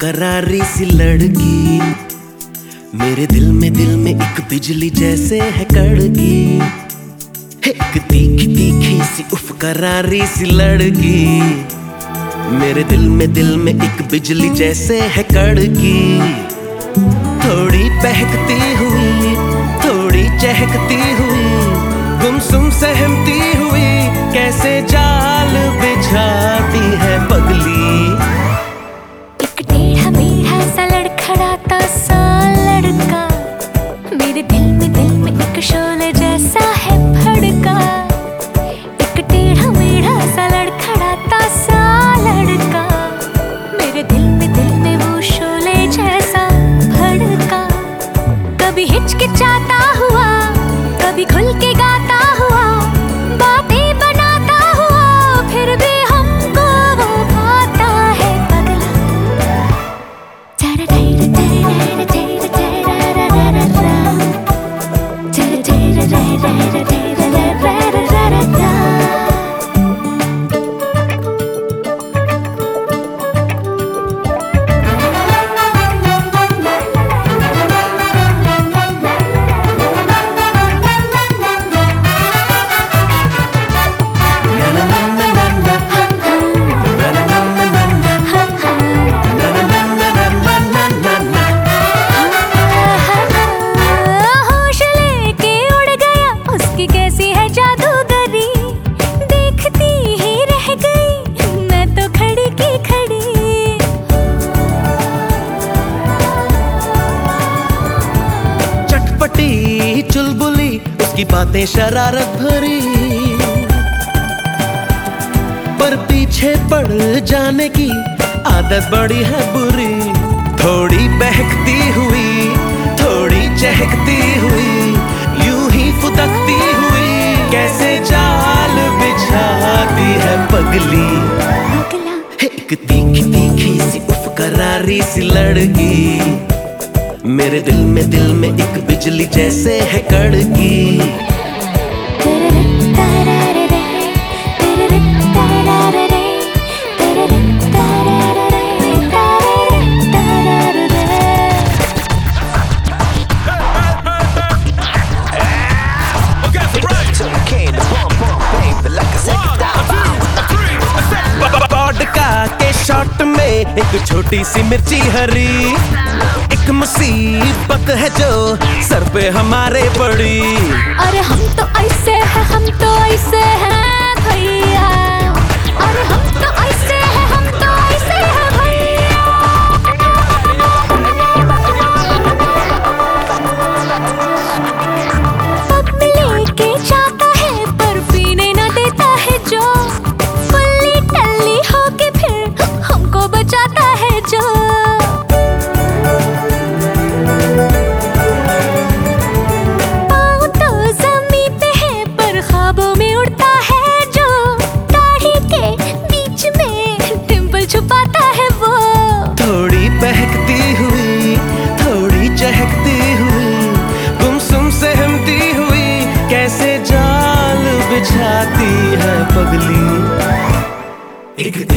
करारी सी लड़की। मेरे दिल में दिल में एक बिजली जैसे है कड़की। एक तीखी तीखी सी उफ करारी सी लड़की। मेरे दिल में दिल में एक बिजली जैसे है कड़की। थोड़ी बहकती हुई, थोड़ी चहकती हुई, गुमसुम सहमती खुल के गाता उसकी कैसी है जादूगरी। देखती ही रह गई, मैं तो खड़ी की खड़ी। चटपटी, चुलबुली, उसकी बातें शरारत भरी। पर पीछे पड़ जाने की आदत बड़ी है बुरी। थोड़ी बहकती हुई, थोड़ी चहकती हुई अगला एक तीखी तीखी सी उफ करारी सी लड़की। मेरे दिल में दिल में एक बिजली जैसे है कड़की। एक छोटी सी मिर्ची हरी। एक मुसीबत है जो सर पे हमारे पड़ी। अरे हम तो ऐसे हैं, हम तो ऐसे हैं, भैया। अरे हम एक तीखी तीखी सी